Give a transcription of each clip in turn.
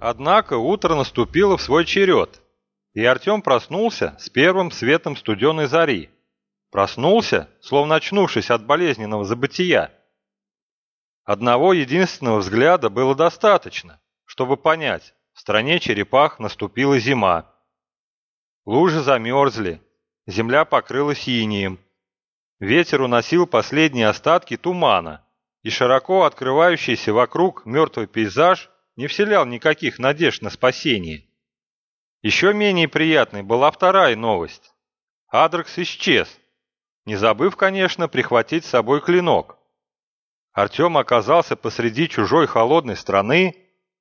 Однако утро наступило в свой черед, и Артем проснулся с первым светом студеной зари. Проснулся, словно очнувшись от болезненного забытия. Одного единственного взгляда было достаточно, чтобы понять, в стране черепах наступила зима. Лужи замерзли, земля покрылась инием. Ветер уносил последние остатки тумана, и широко открывающийся вокруг мертвый пейзаж не вселял никаких надежд на спасение. Еще менее приятной была вторая новость. Адрекс исчез, не забыв, конечно, прихватить с собой клинок. Артем оказался посреди чужой холодной страны,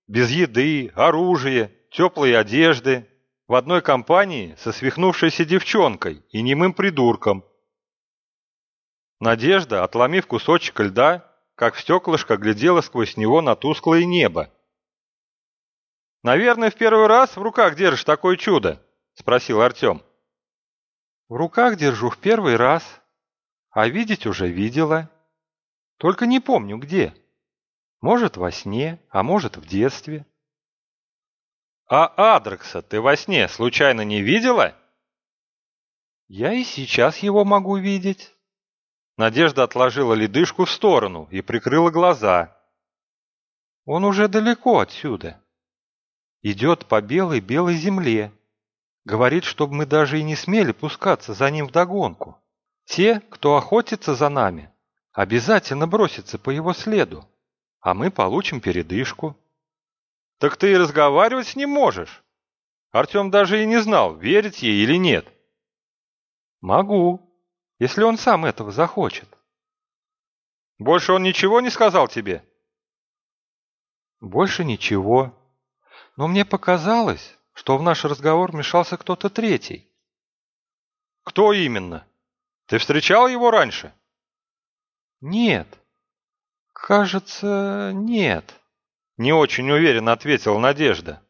без еды, оружия, теплой одежды, в одной компании со свихнувшейся девчонкой и немым придурком. Надежда, отломив кусочек льда, как в стеклышко глядела сквозь него на тусклое небо. «Наверное, в первый раз в руках держишь такое чудо?» – спросил Артем. «В руках держу в первый раз, а видеть уже видела». Только не помню где. Может, во сне, а может, в детстве. А Адрекса ты во сне случайно не видела? Я и сейчас его могу видеть. Надежда отложила ледышку в сторону и прикрыла глаза. Он уже далеко отсюда. Идет по белой-белой земле. Говорит, чтобы мы даже и не смели пускаться за ним вдогонку. Те, кто охотится за нами, обязательно бросится по его следу, а мы получим передышку. Так ты и разговаривать с ним можешь. Артем даже и не знал, верить ей или нет. Могу, если он сам этого захочет. Больше он ничего не сказал тебе? Больше ничего. Но мне показалось, что в наш разговор вмешался кто-то третий. Кто именно? Ты встречал его раньше? «Нет. Кажется, нет», — не очень уверенно ответила Надежда.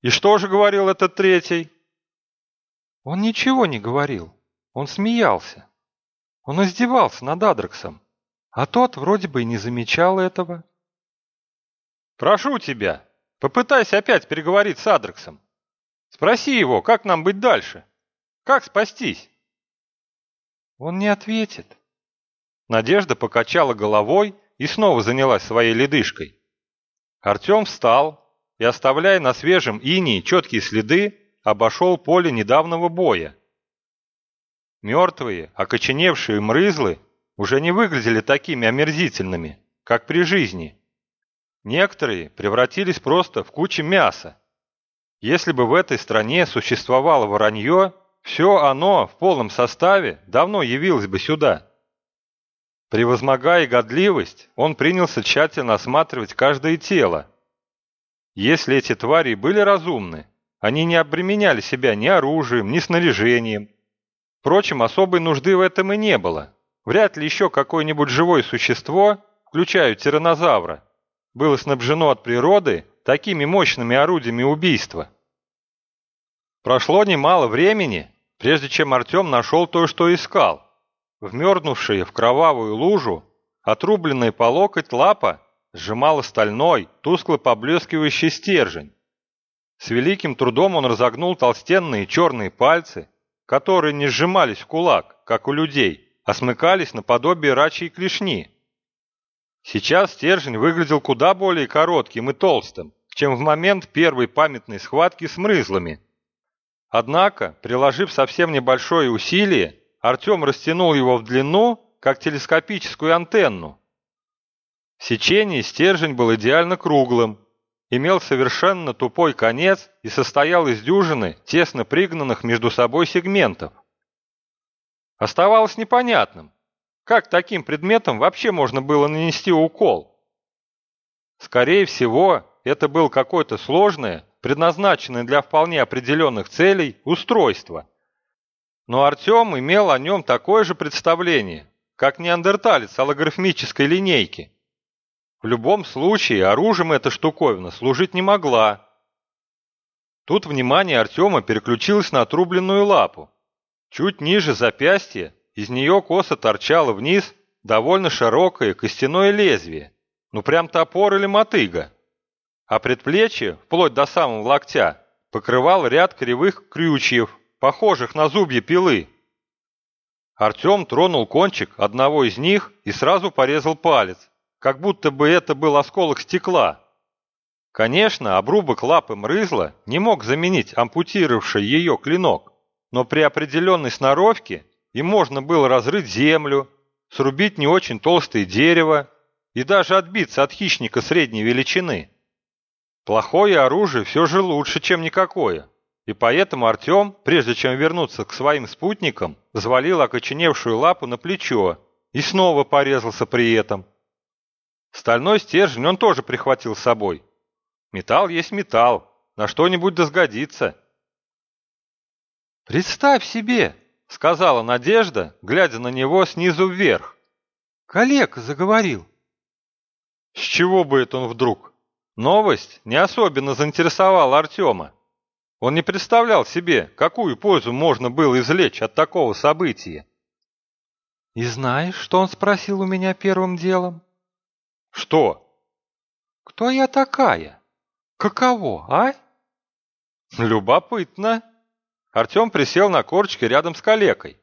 «И что же говорил этот третий?» «Он ничего не говорил. Он смеялся. Он издевался над Адрексом, а тот вроде бы и не замечал этого». «Прошу тебя, попытайся опять переговорить с Адрексом. Спроси его, как нам быть дальше? Как спастись?» «Он не ответит», Надежда покачала головой и снова занялась своей ледышкой. Артем встал и, оставляя на свежем инии четкие следы, обошел поле недавнего боя. Мертвые, окоченевшие мрызлы уже не выглядели такими омерзительными, как при жизни. Некоторые превратились просто в кучу мяса. Если бы в этой стране существовало воронье, все оно в полном составе давно явилось бы сюда. Превозмогая годливость, он принялся тщательно осматривать каждое тело. Если эти твари были разумны, они не обременяли себя ни оружием, ни снаряжением. Впрочем, особой нужды в этом и не было. Вряд ли еще какое-нибудь живое существо, включая тиранозавра, было снабжено от природы такими мощными орудиями убийства. Прошло немало времени, прежде чем Артем нашел то, что искал. Вмерзнувшая в кровавую лужу, отрубленная по локоть лапа сжимала стальной, тускло поблескивающий стержень. С великим трудом он разогнул толстенные черные пальцы, которые не сжимались в кулак, как у людей, а смыкались наподобие рачьей клешни. Сейчас стержень выглядел куда более коротким и толстым, чем в момент первой памятной схватки с мрызлами. Однако, приложив совсем небольшое усилие, Артем растянул его в длину, как телескопическую антенну. В сечении стержень был идеально круглым, имел совершенно тупой конец и состоял из дюжины тесно пригнанных между собой сегментов. Оставалось непонятным, как таким предметом вообще можно было нанести укол. Скорее всего, это был какое-то сложное, предназначенное для вполне определенных целей, устройство – но Артем имел о нем такое же представление, как неандерталец о логарифмической линейке. В любом случае оружием эта штуковина служить не могла. Тут внимание Артема переключилось на отрубленную лапу. Чуть ниже запястья из нее косо торчало вниз довольно широкое костяное лезвие, ну прям топор или мотыга. а предплечье, вплоть до самого локтя, покрывал ряд кривых крючьев, похожих на зубья пилы. Артем тронул кончик одного из них и сразу порезал палец, как будто бы это был осколок стекла. Конечно, обрубок лапы мрызла не мог заменить ампутировавший ее клинок, но при определенной сноровке им можно было разрыть землю, срубить не очень толстое дерево и даже отбиться от хищника средней величины. Плохое оружие все же лучше, чем никакое. И поэтому Артем, прежде чем вернуться к своим спутникам, взвалил окоченевшую лапу на плечо и снова порезался при этом. Стальной стержень он тоже прихватил с собой. Металл есть металл, на что-нибудь да сгодится. «Представь себе!» — сказала Надежда, глядя на него снизу вверх. «Коллега заговорил». С чего бы это он вдруг? Новость не особенно заинтересовала Артема. Он не представлял себе, какую пользу можно было извлечь от такого события. «И знаешь, что он спросил у меня первым делом?» «Что?» «Кто я такая? Каково, а?» «Любопытно». Артем присел на корчке рядом с калекой.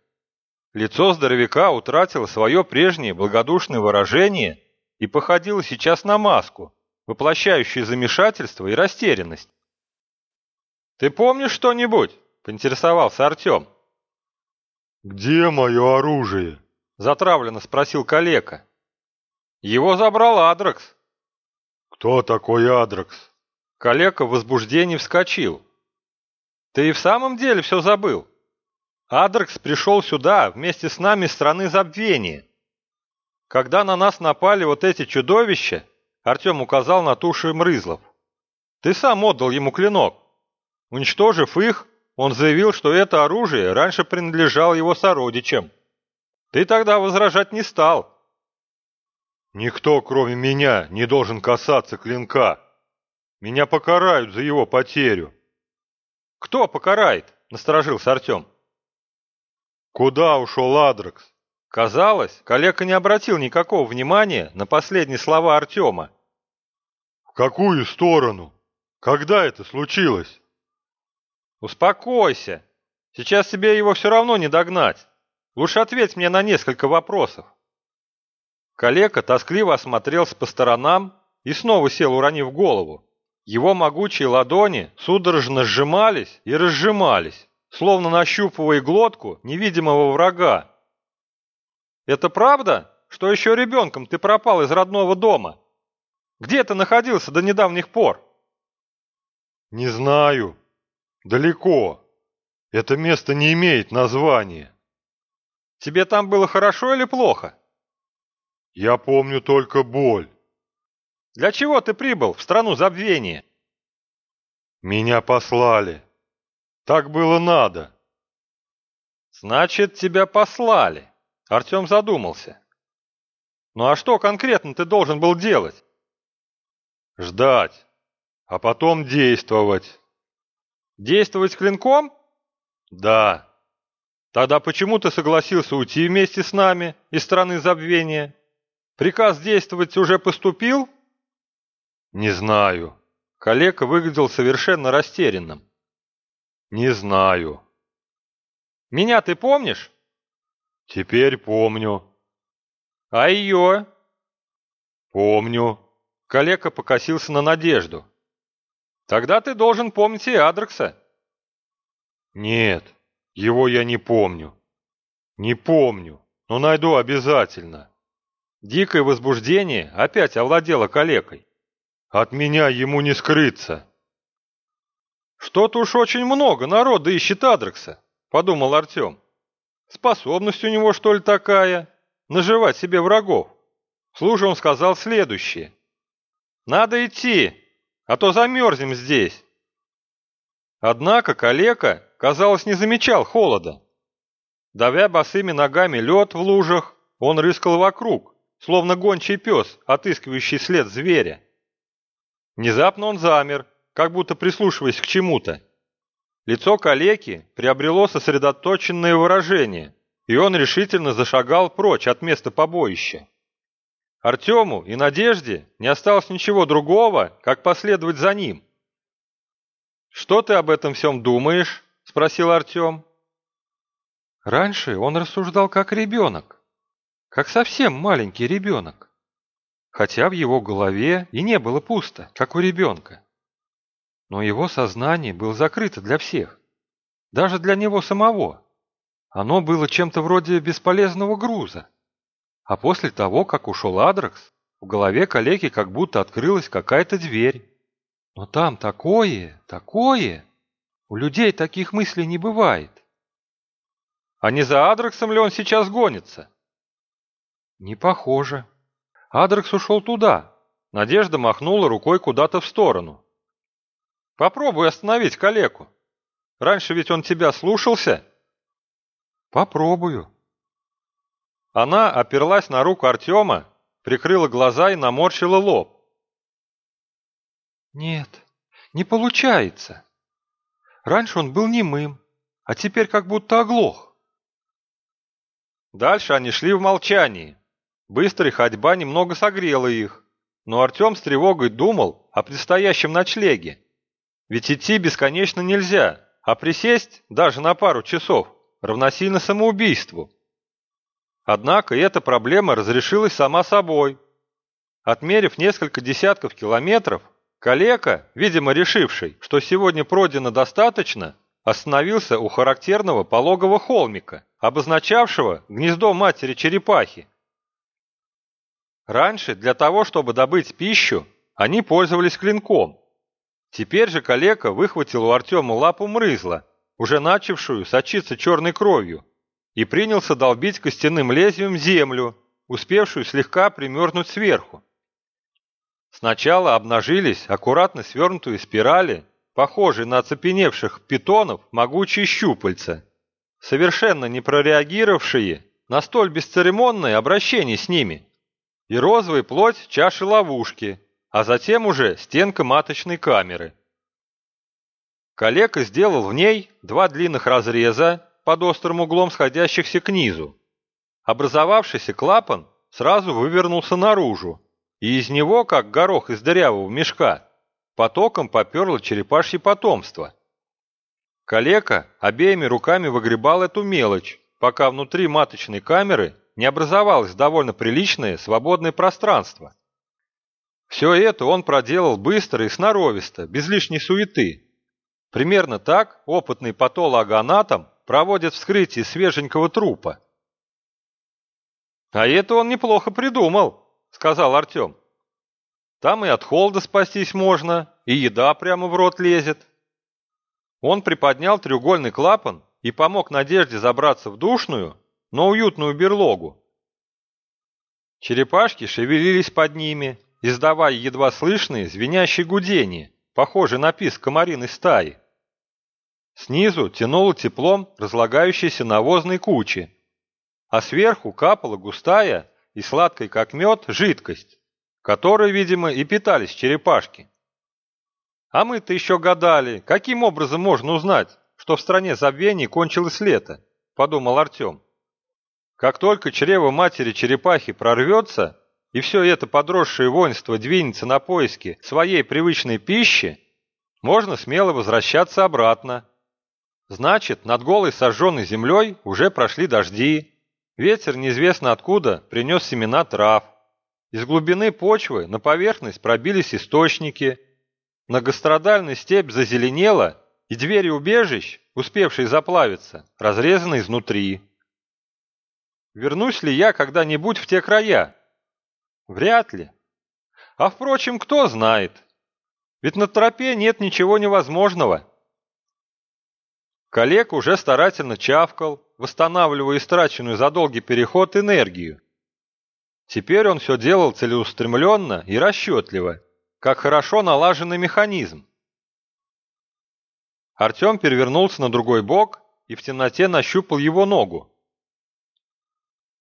Лицо здоровяка утратило свое прежнее благодушное выражение и походило сейчас на маску, воплощающую замешательство и растерянность. «Ты помнишь что-нибудь?» – поинтересовался Артем. «Где мое оружие?» – затравленно спросил калека. «Его забрал Адракс». «Кто такой Адракс?» Калека в возбуждении вскочил. «Ты и в самом деле все забыл? Адракс пришел сюда вместе с нами из страны забвения. Когда на нас напали вот эти чудовища, Артем указал на туши мрызлов. Ты сам отдал ему клинок. Уничтожив их, он заявил, что это оружие раньше принадлежало его сородичам. Ты тогда возражать не стал. Никто, кроме меня, не должен касаться клинка. Меня покарают за его потерю. Кто покарает? Насторожился Артем. Куда ушел Адрекс? Казалось, коллега не обратил никакого внимания на последние слова Артема. В какую сторону? Когда это случилось? «Успокойся. Сейчас тебе его все равно не догнать. Лучше ответь мне на несколько вопросов». Калека тоскливо осмотрелся по сторонам и снова сел, уронив голову. Его могучие ладони судорожно сжимались и разжимались, словно нащупывая глотку невидимого врага. «Это правда, что еще ребенком ты пропал из родного дома? Где ты находился до недавних пор?» «Не знаю», Далеко. Это место не имеет названия. Тебе там было хорошо или плохо? Я помню только боль. Для чего ты прибыл в страну забвения? Меня послали. Так было надо. Значит, тебя послали. Артем задумался. Ну а что конкретно ты должен был делать? Ждать, а потом действовать. Действовать клинком? Да. Тогда почему ты согласился уйти вместе с нами из страны забвения? Приказ действовать уже поступил? Не знаю. Коллега выглядел совершенно растерянным. Не знаю. Меня ты помнишь? Теперь помню. А ее? Помню. Коллега покосился на Надежду. Тогда ты должен помнить и Адрекса. Нет, его я не помню. Не помню, но найду обязательно. Дикое возбуждение опять овладело калекой. От меня ему не скрыться. Что-то уж очень много народа ищет Адрекса, подумал Артем. Способность у него, что ли, такая? Наживать себе врагов. Служа он сказал следующее. Надо идти, а то замерзнем здесь. Однако калека, казалось, не замечал холода. Давя босыми ногами лед в лужах, он рыскал вокруг, словно гончий пес, отыскивающий след зверя. Внезапно он замер, как будто прислушиваясь к чему-то. Лицо калеки приобрело сосредоточенное выражение, и он решительно зашагал прочь от места побоища. Артему и Надежде не осталось ничего другого, как последовать за ним. «Что ты об этом всем думаешь?» – спросил Артем. Раньше он рассуждал как ребенок, как совсем маленький ребенок, хотя в его голове и не было пусто, как у ребенка. Но его сознание было закрыто для всех, даже для него самого. Оно было чем-то вроде бесполезного груза. А после того, как ушел Адракс, в голове калеки как будто открылась какая-то дверь. Но там такое, такое. У людей таких мыслей не бывает. А не за Адраксом ли он сейчас гонится? Не похоже. Адракс ушел туда. Надежда махнула рукой куда-то в сторону. Попробуй остановить калеку. Раньше ведь он тебя слушался. Попробую. Она оперлась на руку Артема, прикрыла глаза и наморщила лоб. Нет, не получается. Раньше он был немым, а теперь как будто оглох. Дальше они шли в молчании. Быстрая ходьба немного согрела их, но Артем с тревогой думал о предстоящем ночлеге. Ведь идти бесконечно нельзя, а присесть даже на пару часов равносильно самоубийству. Однако эта проблема разрешилась сама собой. Отмерив несколько десятков километров, Калека, видимо решивший, что сегодня пройдено достаточно, остановился у характерного пологого холмика, обозначавшего гнездо матери черепахи. Раньше для того, чтобы добыть пищу, они пользовались клинком. Теперь же калека выхватил у Артема лапу мрызла, уже начавшую сочиться черной кровью, и принялся долбить костяным лезвием землю, успевшую слегка примерзнуть сверху. Сначала обнажились аккуратно свернутые спирали, похожие на оцепеневших питонов могучие щупальца, совершенно не прореагировавшие на столь бесцеремонное обращение с ними, и розовая плоть чаши ловушки, а затем уже стенка маточной камеры. Калека сделал в ней два длинных разреза под острым углом сходящихся к низу. Образовавшийся клапан сразу вывернулся наружу, и из него, как горох из дырявого мешка, потоком поперло черепашье потомство. Калека обеими руками выгребал эту мелочь, пока внутри маточной камеры не образовалось довольно приличное свободное пространство. Все это он проделал быстро и сноровисто, без лишней суеты, Примерно так опытный патологоанатом проводит вскрытие свеженького трупа. «А это он неплохо придумал», — сказал Артем. «Там и от холода спастись можно, и еда прямо в рот лезет». Он приподнял треугольный клапан и помог Надежде забраться в душную, но уютную берлогу. Черепашки шевелились под ними, издавая едва слышные звенящие гудения, похожие на писк комариной стаи. Снизу тянуло теплом разлагающейся навозной кучи, а сверху капала густая и сладкая как мед жидкость, которой, видимо, и питались черепашки. А мы-то еще гадали, каким образом можно узнать, что в стране забвений кончилось лето, подумал Артем. Как только чрево матери черепахи прорвется, и все это подросшее воинство двинется на поиски своей привычной пищи, можно смело возвращаться обратно Значит, над голой сожженной землей уже прошли дожди. Ветер неизвестно откуда принес семена трав. Из глубины почвы на поверхность пробились источники. Многострадальная степь зазеленела, и двери убежищ, успевшие заплавиться, разрезаны изнутри. Вернусь ли я когда-нибудь в те края? Вряд ли. А впрочем, кто знает. Ведь на тропе нет ничего невозможного. Коллег уже старательно чавкал, восстанавливая истраченную за долгий переход энергию. Теперь он все делал целеустремленно и расчетливо, как хорошо налаженный механизм. Артем перевернулся на другой бок и в темноте нащупал его ногу.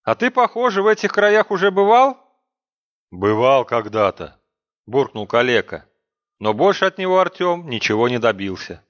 «А ты, похоже, в этих краях уже бывал?» «Бывал когда-то», — буркнул калека, но больше от него Артем ничего не добился.